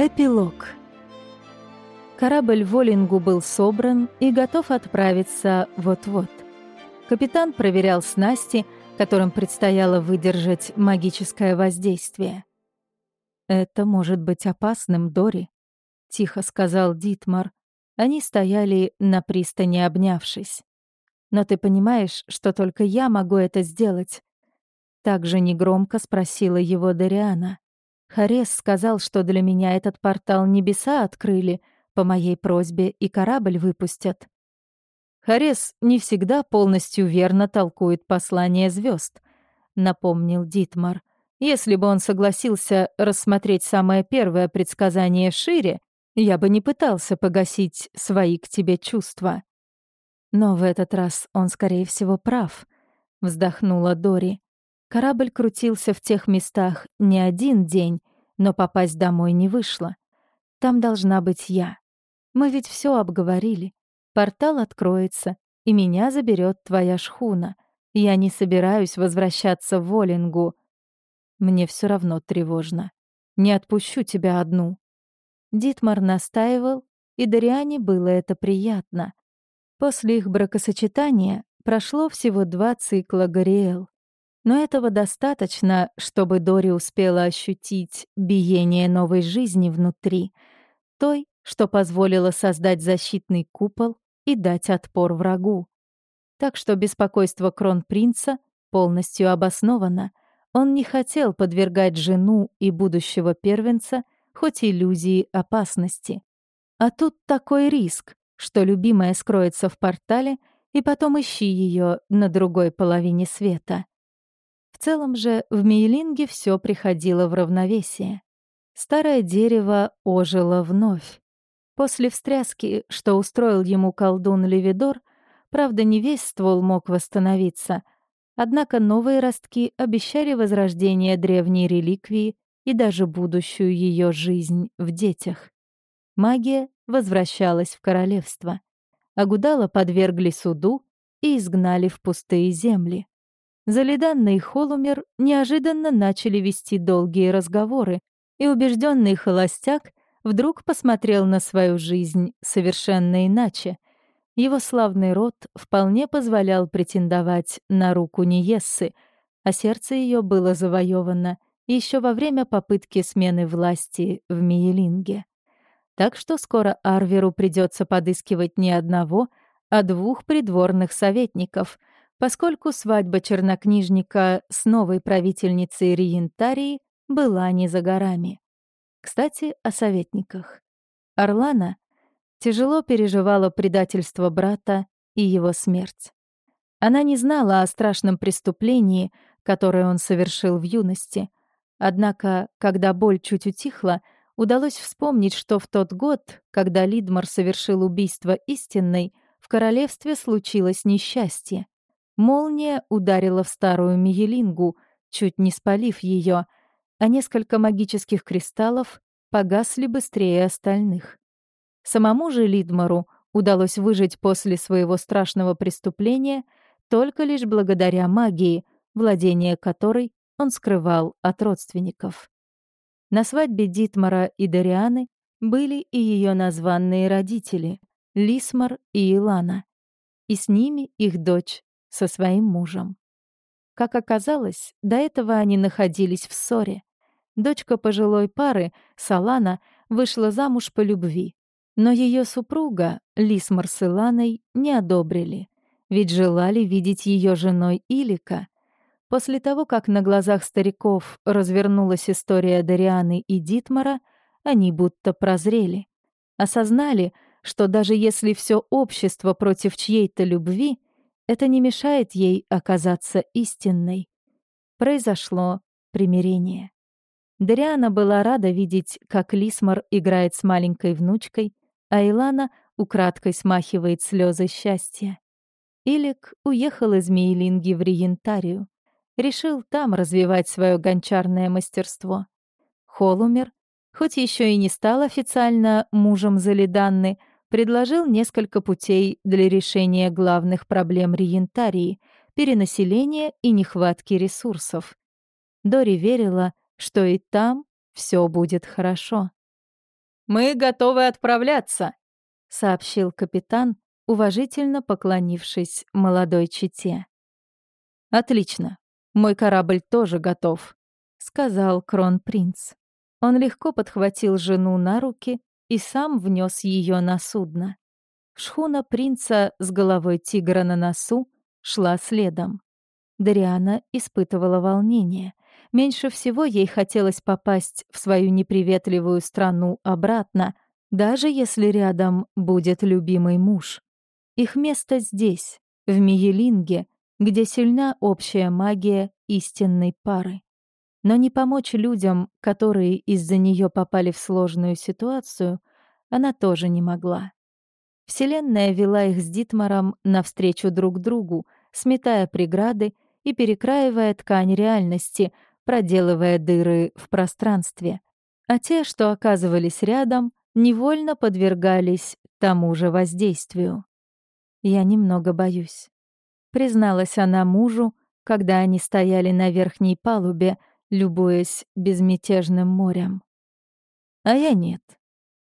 Эпилог. Корабль Волингу был собран и готов отправиться вот-вот. Капитан проверял снасти, которым предстояло выдержать магическое воздействие. «Это может быть опасным, Дори», — тихо сказал Дитмар. Они стояли на пристани, обнявшись. «Но ты понимаешь, что только я могу это сделать?» Также негромко спросила его Дариана. Харес сказал, что для меня этот портал небеса открыли, по моей просьбе и корабль выпустят. Харес не всегда полностью верно толкует послание звезд, напомнил Дитмар. Если бы он согласился рассмотреть самое первое предсказание шире, я бы не пытался погасить свои к тебе чувства. Но в этот раз он, скорее всего, прав, вздохнула Дори. Корабль крутился в тех местах не один день, но попасть домой не вышло. Там должна быть я. Мы ведь все обговорили. Портал откроется, и меня заберет твоя шхуна. Я не собираюсь возвращаться в Волингу. Мне все равно тревожно. Не отпущу тебя одну. Дитмар настаивал, и Дариане было это приятно. После их бракосочетания прошло всего два цикла Гориэл. Но этого достаточно, чтобы Дори успела ощутить биение новой жизни внутри, той, что позволило создать защитный купол и дать отпор врагу. Так что беспокойство кронпринца полностью обосновано. Он не хотел подвергать жену и будущего первенца хоть иллюзии опасности. А тут такой риск, что любимая скроется в портале, и потом ищи ее на другой половине света. В целом же в Мейлинге все приходило в равновесие. Старое дерево ожило вновь. После встряски, что устроил ему колдун Левидор, правда, не весь ствол мог восстановиться, однако новые ростки обещали возрождение древней реликвии и даже будущую ее жизнь в детях. Магия возвращалась в королевство. Агудала подвергли суду и изгнали в пустые земли. Залиданна и Холумер неожиданно начали вести долгие разговоры, и убежденный холостяк вдруг посмотрел на свою жизнь совершенно иначе. Его славный род вполне позволял претендовать на руку Ниессы, а сердце ее было завоевано еще во время попытки смены власти в Миелинге. Так что скоро Арверу придется подыскивать не одного, а двух придворных советников — поскольку свадьба чернокнижника с новой правительницей Риентарии была не за горами. Кстати, о советниках. Орлана тяжело переживала предательство брата и его смерть. Она не знала о страшном преступлении, которое он совершил в юности. Однако, когда боль чуть утихла, удалось вспомнить, что в тот год, когда Лидмар совершил убийство истинной, в королевстве случилось несчастье. Молния ударила в старую Миелингу, чуть не спалив ее, а несколько магических кристаллов погасли быстрее остальных. Самому же Лидмару удалось выжить после своего страшного преступления только лишь благодаря магии, владение которой он скрывал от родственников. На свадьбе Дитмара и Дарианы были и ее названные родители — Лисмар и Илана, и с ними их дочь со своим мужем. Как оказалось, до этого они находились в ссоре. Дочка пожилой пары, Салана, вышла замуж по любви. Но ее супруга, Лисмар с Иланой, не одобрили, ведь желали видеть ее женой Илика. После того, как на глазах стариков развернулась история Дарианы и Дитмара, они будто прозрели. Осознали, что даже если все общество против чьей-то любви — это не мешает ей оказаться истинной. Произошло примирение. Дариана была рада видеть, как Лисмар играет с маленькой внучкой, а Илана украдкой смахивает слезы счастья. Илик уехал из Мейлинги в Риентарию. Решил там развивать свое гончарное мастерство. Холумер, хоть еще и не стал официально мужем Залиданны, предложил несколько путей для решения главных проблем Риентарии — перенаселения и нехватки ресурсов. Дори верила, что и там все будет хорошо. Мы готовы отправляться», — сообщил капитан, уважительно поклонившись молодой чете. «Отлично. Мой корабль тоже готов», — сказал кронпринц. Он легко подхватил жену на руки и сам внес ее на судно. Шхуна принца с головой тигра на носу шла следом. Дариана испытывала волнение. Меньше всего ей хотелось попасть в свою неприветливую страну обратно, даже если рядом будет любимый муж. Их место здесь, в Миелинге, где сильна общая магия истинной пары. Но не помочь людям, которые из-за нее попали в сложную ситуацию, она тоже не могла. Вселенная вела их с Дитмаром навстречу друг другу, сметая преграды и перекраивая ткань реальности, проделывая дыры в пространстве. А те, что оказывались рядом, невольно подвергались тому же воздействию. Я немного боюсь. Призналась она мужу, когда они стояли на верхней палубе, любуясь безмятежным морем. А я нет.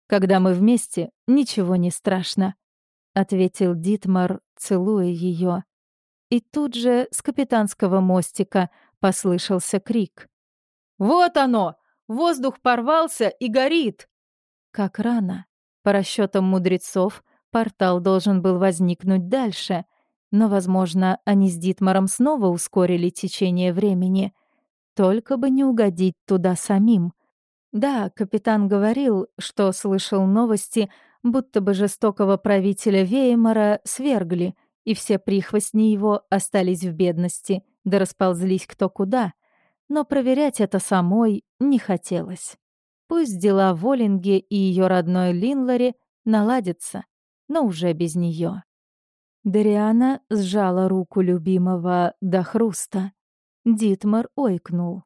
Когда мы вместе, ничего не страшно, ответил Дитмар, целуя ее. И тут же с капитанского мостика послышался крик. «Вот оно! Воздух порвался и горит!» Как рано. По расчетам мудрецов, Портал должен был возникнуть дальше, но, возможно, они с Дитмаром снова ускорили течение времени. Только бы не угодить туда самим. Да, капитан говорил, что слышал новости, будто бы жестокого правителя Веймара свергли, и все прихвостни его остались в бедности, да расползлись кто куда. Но проверять это самой не хотелось. Пусть дела в и ее родной Линларе наладятся но уже без нее. Дариана сжала руку любимого до хруста. Дитмар ойкнул.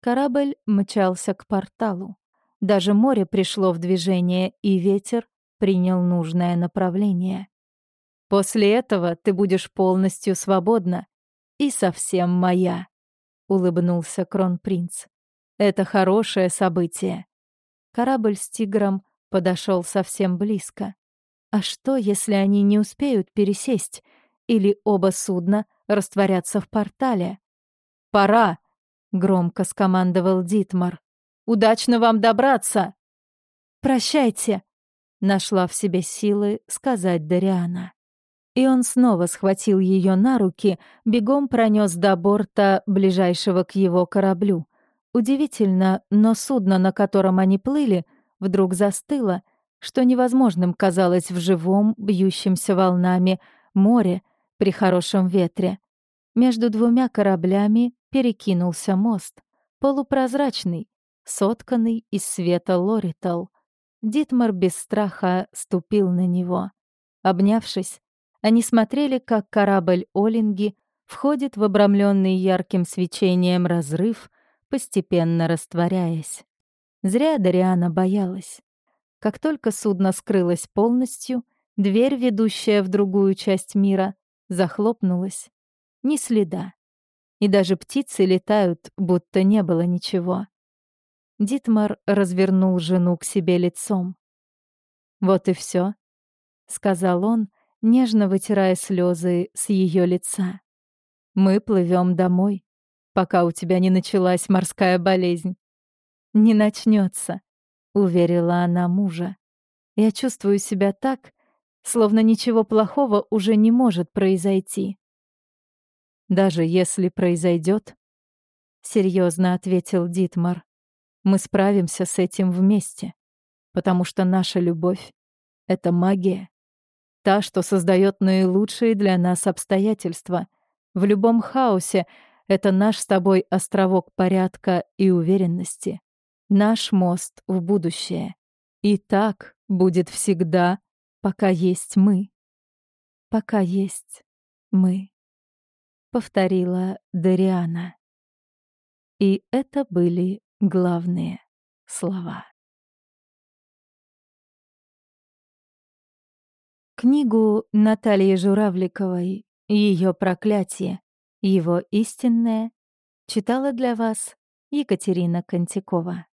Корабль мчался к порталу. Даже море пришло в движение, и ветер принял нужное направление. «После этого ты будешь полностью свободна и совсем моя», — улыбнулся кронпринц. «Это хорошее событие». Корабль с тигром подошел совсем близко. А что, если они не успеют пересесть? Или оба судна растворятся в портале? «Пора!» — громко скомандовал Дитмар. «Удачно вам добраться!» «Прощайте!» — нашла в себе силы сказать Дариана. И он снова схватил ее на руки, бегом пронес до борта ближайшего к его кораблю. Удивительно, но судно, на котором они плыли, вдруг застыло — что невозможным казалось в живом, бьющемся волнами море при хорошем ветре. Между двумя кораблями перекинулся мост, полупрозрачный, сотканный из света лоритал. Дитмар без страха ступил на него. Обнявшись, они смотрели, как корабль Олинги входит в обрамленный ярким свечением разрыв, постепенно растворяясь. Зря Дариана боялась. Как только судно скрылось полностью, дверь, ведущая в другую часть мира, захлопнулась. Ни следа. И даже птицы летают, будто не было ничего. Дитмар развернул жену к себе лицом. «Вот и все, сказал он, нежно вытирая слезы с ее лица. «Мы плывем домой, пока у тебя не началась морская болезнь. Не начнется, уверила она мужа. Я чувствую себя так, словно ничего плохого уже не может произойти. Даже если произойдет, серьезно ответил Дитмар, мы справимся с этим вместе, потому что наша любовь — это магия, та, что создает наилучшие для нас обстоятельства. В любом хаосе это наш с тобой островок порядка и уверенности наш мост в будущее. И так будет всегда, пока есть мы. Пока есть мы, повторила Дариана. И это были главные слова. Книгу Натальи Журавликовой «Ее проклятие. Его истинное» читала для вас Екатерина Контикова.